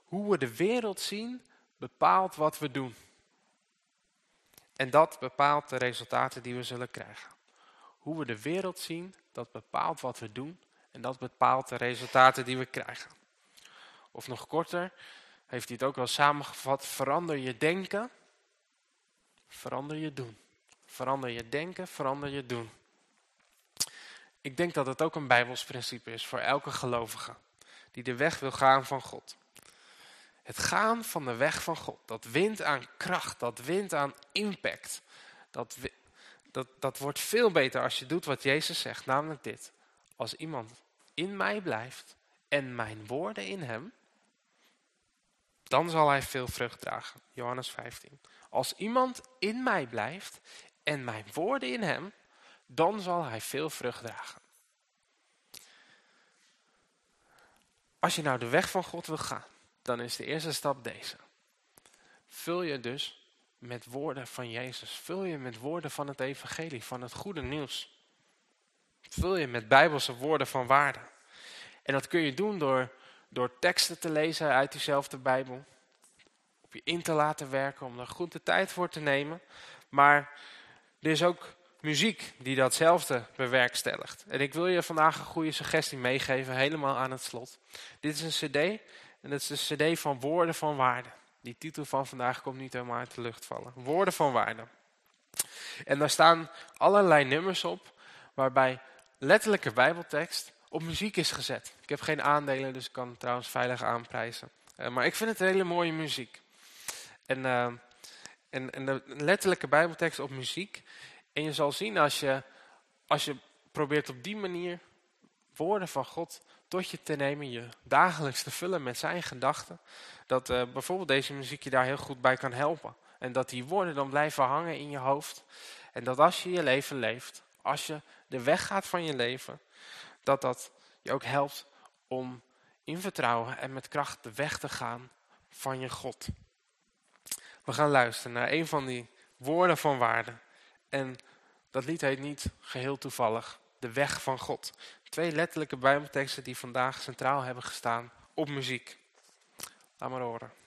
Hoe we de wereld zien bepaalt wat we doen. En dat bepaalt de resultaten die we zullen krijgen. Hoe we de wereld zien, dat bepaalt wat we doen. En dat bepaalt de resultaten die we krijgen. Of nog korter, heeft hij het ook wel samengevat. Verander je denken, verander je doen. Verander je denken, verander je doen. Ik denk dat het ook een bijbels principe is voor elke gelovige. Die de weg wil gaan van God. Het gaan van de weg van God, dat wint aan kracht, dat wint aan impact. Dat, dat, dat wordt veel beter als je doet wat Jezus zegt, namelijk dit. Als iemand in mij blijft en mijn woorden in hem, dan zal hij veel vrucht dragen. Johannes 15. Als iemand in mij blijft en mijn woorden in hem, dan zal hij veel vrucht dragen. Als je nou de weg van God wil gaan, dan is de eerste stap deze. Vul je dus met woorden van Jezus. Vul je met woorden van het evangelie, van het goede nieuws. Vul je met bijbelse woorden van waarde. En dat kun je doen door, door teksten te lezen uit diezelfde Bijbel. Op je in te laten werken, om er goed de tijd voor te nemen. Maar er is ook muziek die datzelfde bewerkstelligt. En ik wil je vandaag een goede suggestie meegeven, helemaal aan het slot. Dit is een cd en dat is de cd van Woorden van Waarde. Die titel van vandaag komt niet helemaal uit de lucht vallen. Woorden van Waarde. En daar staan allerlei nummers op, waarbij letterlijke bijbeltekst op muziek is gezet. Ik heb geen aandelen, dus ik kan het trouwens veilig aanprijzen. Uh, maar ik vind het hele mooie muziek. En, uh, en, en de letterlijke bijbeltekst op muziek. En je zal zien als je, als je probeert op die manier woorden van God tot je te nemen, je dagelijks te vullen met zijn gedachten, dat uh, bijvoorbeeld deze muziek je daar heel goed bij kan helpen. En dat die woorden dan blijven hangen in je hoofd. En dat als je je leven leeft, als je de weg gaat van je leven, dat dat je ook helpt om in vertrouwen en met kracht de weg te gaan van je God. We gaan luisteren naar een van die woorden van waarde. En dat lied heet niet geheel toevallig de weg van God. Twee letterlijke bijbelteksten die vandaag centraal hebben gestaan op muziek. Laat maar horen.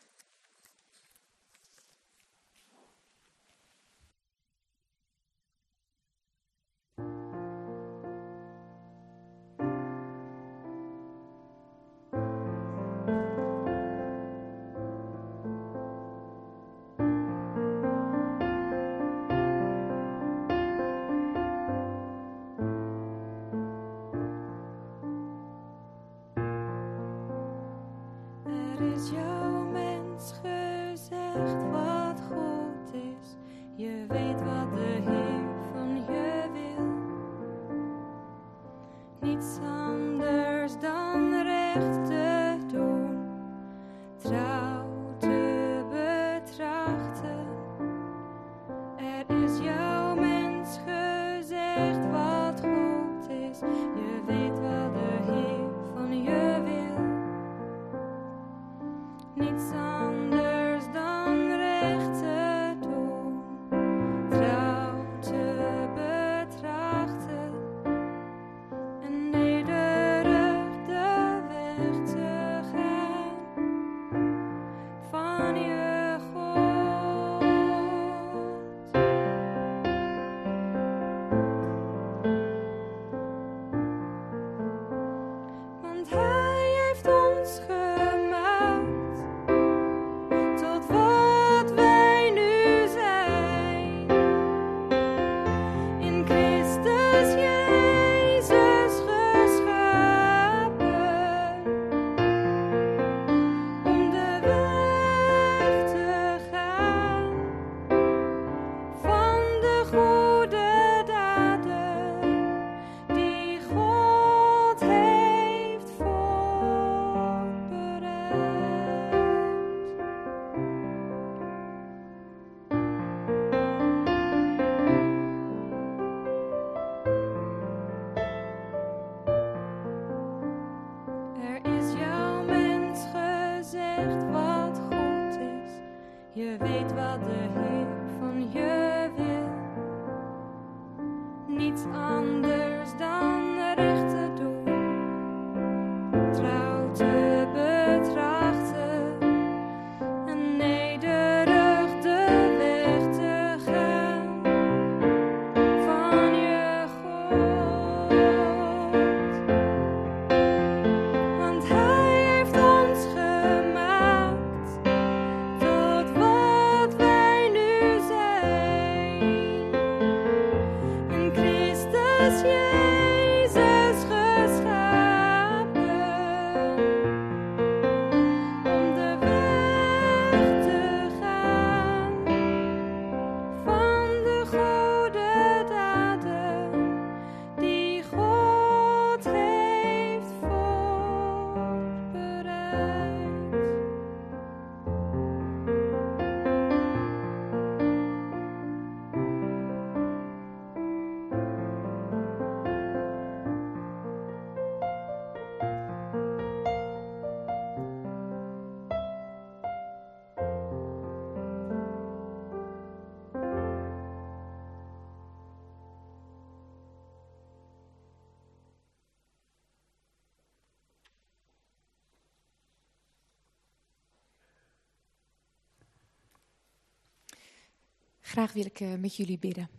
Graag wil ik eh, met jullie bidden.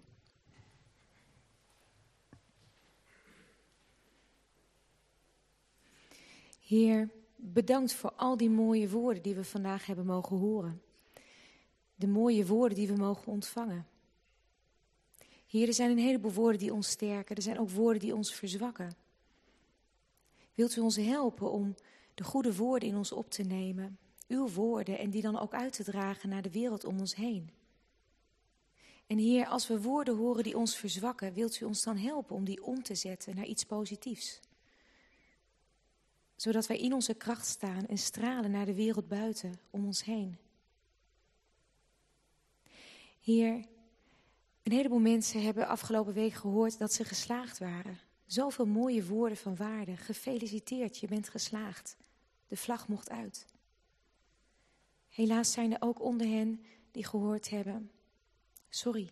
Heer, bedankt voor al die mooie woorden die we vandaag hebben mogen horen. De mooie woorden die we mogen ontvangen. Heer, er zijn een heleboel woorden die ons sterken. Er zijn ook woorden die ons verzwakken. Wilt u ons helpen om de goede woorden in ons op te nemen? Uw woorden en die dan ook uit te dragen naar de wereld om ons heen. En Heer, als we woorden horen die ons verzwakken, wilt u ons dan helpen om die om te zetten naar iets positiefs? Zodat wij in onze kracht staan en stralen naar de wereld buiten om ons heen. Heer, een heleboel mensen hebben afgelopen week gehoord dat ze geslaagd waren. Zoveel mooie woorden van waarde. Gefeliciteerd, je bent geslaagd. De vlag mocht uit. Helaas zijn er ook onder hen die gehoord hebben: Sorry,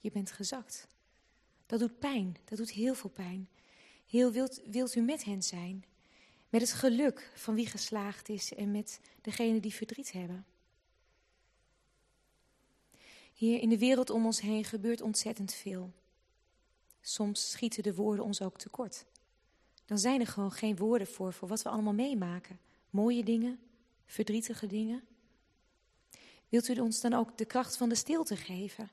je bent gezakt. Dat doet pijn, dat doet heel veel pijn. Heel wilt, wilt u met hen zijn? Met het geluk van wie geslaagd is en met degene die verdriet hebben. Hier in de wereld om ons heen gebeurt ontzettend veel. Soms schieten de woorden ons ook tekort. Dan zijn er gewoon geen woorden voor voor wat we allemaal meemaken. Mooie dingen, verdrietige dingen. Wilt u ons dan ook de kracht van de stilte geven?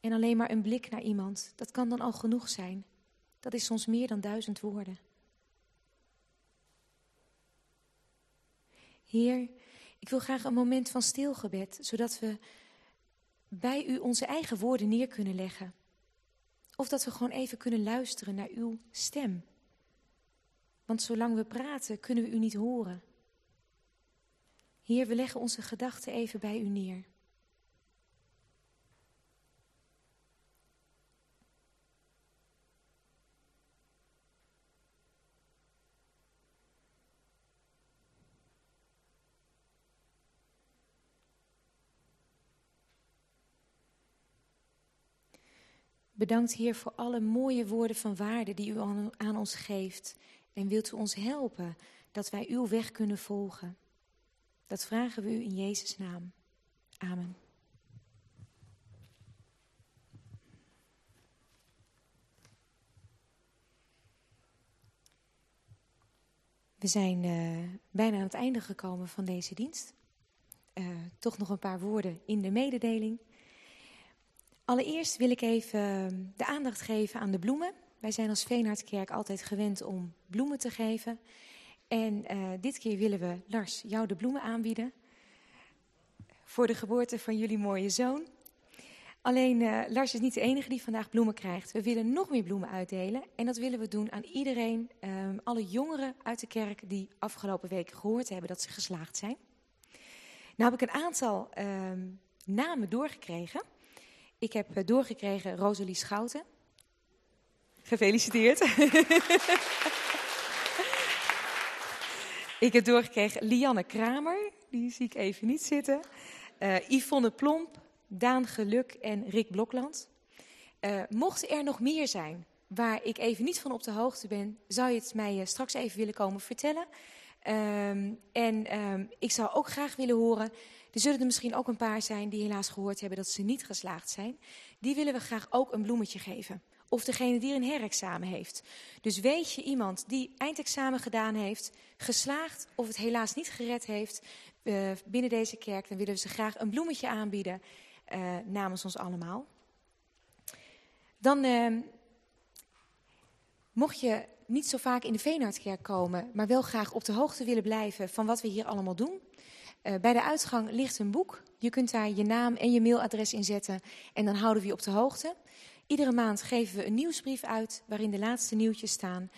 En alleen maar een blik naar iemand, dat kan dan al genoeg zijn. Dat is soms meer dan duizend woorden. Heer, ik wil graag een moment van stilgebed, zodat we bij u onze eigen woorden neer kunnen leggen. Of dat we gewoon even kunnen luisteren naar uw stem. Want zolang we praten, kunnen we u niet horen. Heer, we leggen onze gedachten even bij u neer. Bedankt Heer voor alle mooie woorden van waarde die u aan, ons geeft. En wilt u ons helpen dat wij uw weg kunnen volgen. Dat vragen we u in Jezus' naam. Amen. We zijn uh, bijna aan het einde gekomen van deze dienst. Uh, toch nog een paar woorden in de mededeling. Allereerst wil ik even de aandacht geven aan de bloemen. Wij zijn als Veenhardkerk altijd gewend om bloemen te geven. En uh, dit keer willen we, Lars, jou de bloemen aanbieden. Voor de geboorte van jullie mooie zoon. Alleen uh, Lars is niet de enige die vandaag bloemen krijgt. We willen nog meer bloemen uitdelen. En dat willen we doen aan iedereen, um, alle jongeren uit de kerk die afgelopen week gehoord hebben dat ze geslaagd zijn. Nou heb ik een aantal um, namen doorgekregen. Ik heb uh, doorgekregen Rosalie Schouten. Gefeliciteerd. ik heb doorgekregen Lianne Kramer. Die zie ik even niet zitten. Uh, Yvonne Plomp, Daan Geluk en Rick Blokland. Uh, mocht er nog meer zijn waar ik even niet van op de hoogte ben, zou je het mij straks even willen komen vertellen. Um, en um, ik zou ook graag willen horen, er zullen er misschien ook een paar zijn die helaas gehoord hebben dat ze niet geslaagd zijn. Die willen we graag ook een bloemetje geven. Of degene die een herexamen heeft. Dus weet je iemand die eindexamen gedaan heeft, geslaagd of het helaas niet gered heeft uh, binnen deze kerk, dan willen we ze graag een bloemetje aanbieden uh, namens ons allemaal. Dan, uh, mocht je niet zo vaak in de Veenhardkerk komen, maar wel graag op de hoogte willen blijven van wat we hier allemaal doen. Uh, bij de uitgang ligt een boek. Je kunt daar je naam en je mailadres in zetten en dan houden we je op de hoogte. Iedere maand geven we een nieuwsbrief uit waarin de laatste nieuwtjes staan.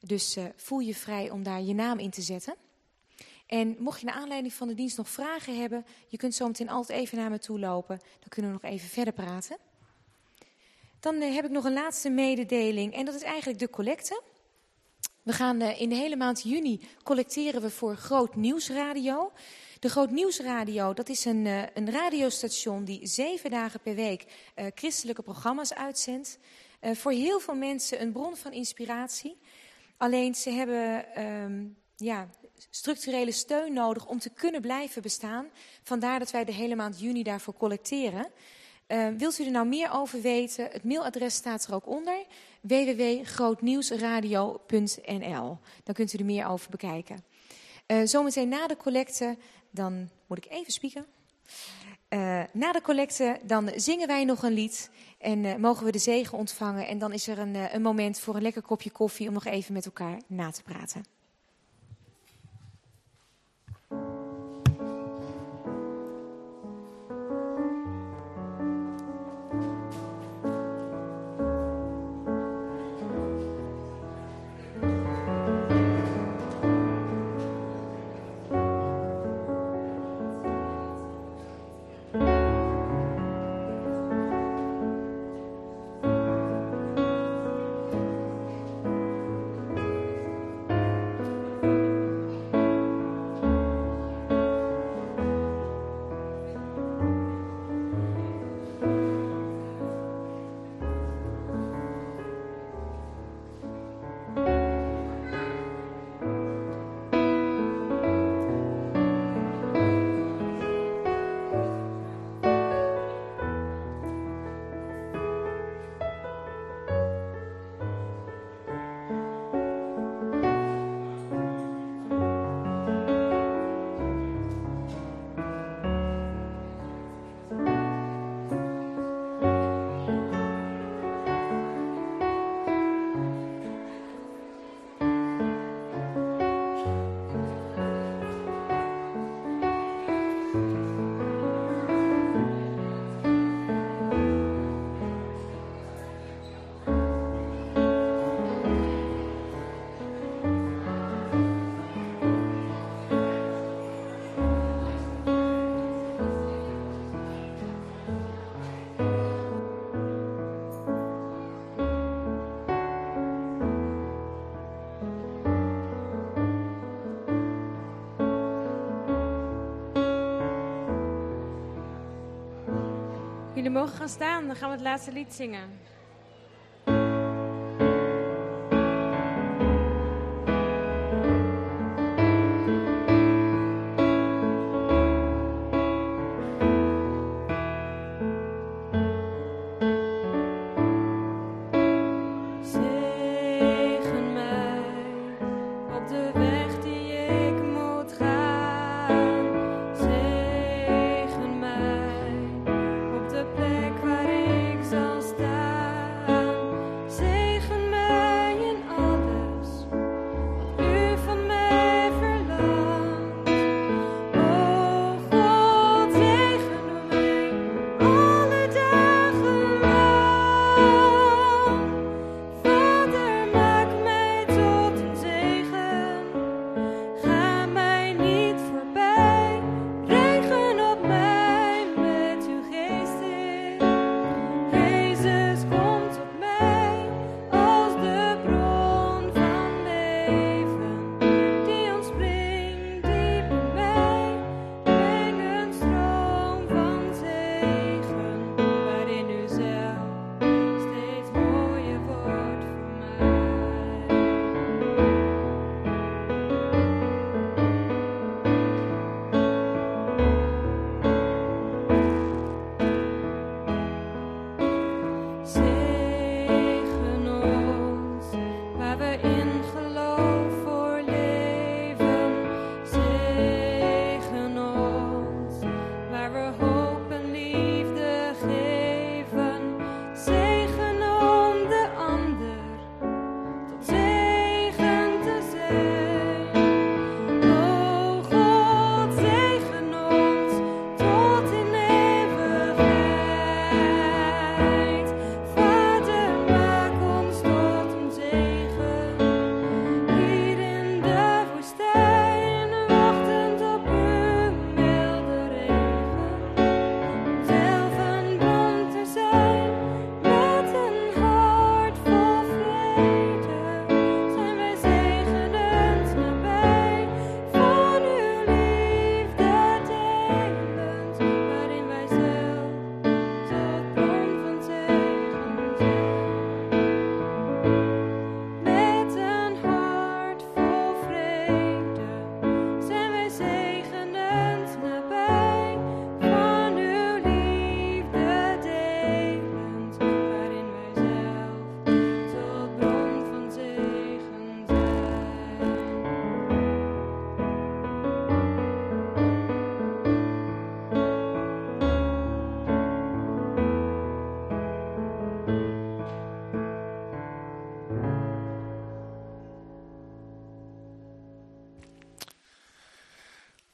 Dus uh, voel je vrij om daar je naam in te zetten. En mocht je naar aanleiding van de dienst nog vragen hebben, je kunt zo meteen altijd even naar me toe lopen. Dan kunnen we nog even verder praten. Dan uh, heb ik nog een laatste mededeling en dat is eigenlijk de collecte. We gaan uh, in de hele maand juni collecteren we voor Groot Nieuwsradio. De Groot Nieuwsradio, dat is een, uh, een radiostation die zeven dagen per week uh, christelijke programma's uitzendt. Uh, voor heel veel mensen een bron van inspiratie. Alleen ze hebben um, ja, structurele steun nodig om te kunnen blijven bestaan. Vandaar dat wij de hele maand juni daarvoor collecteren. Uh, wilt u er nou meer over weten? Het mailadres staat er ook onder. www.grootnieuwsradio.nl Dan kunt u er meer over bekijken. Zometeen na de collecte, dan moet ik even spieken. Uh, na de collecte dan zingen wij nog een lied en uh, mogen we de zegen ontvangen. En dan is er een, uh, een moment voor een lekker kopje koffie om nog even met elkaar na te praten. Mogen gaan staan, dan gaan we het laatste lied zingen.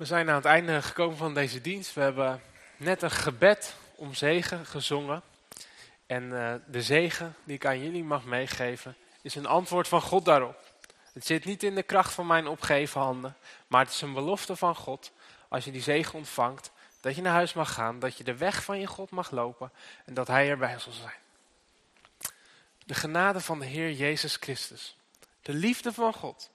We zijn aan het einde gekomen van deze dienst. We hebben net een gebed om zegen gezongen. En eh, de zegen die ik aan jullie mag meegeven, is een antwoord van God daarop. Het zit niet in de kracht van mijn opgeven handen, maar het is een belofte van God. Als je die zegen ontvangt, dat je naar huis mag gaan, dat je de weg van je God mag lopen en dat Hij erbij zal zijn. De genade van de Heer Jezus Christus, de liefde van God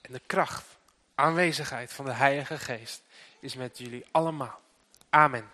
en de kracht, aanwezigheid van de Heilige Geest is met jullie allemaal. Amen.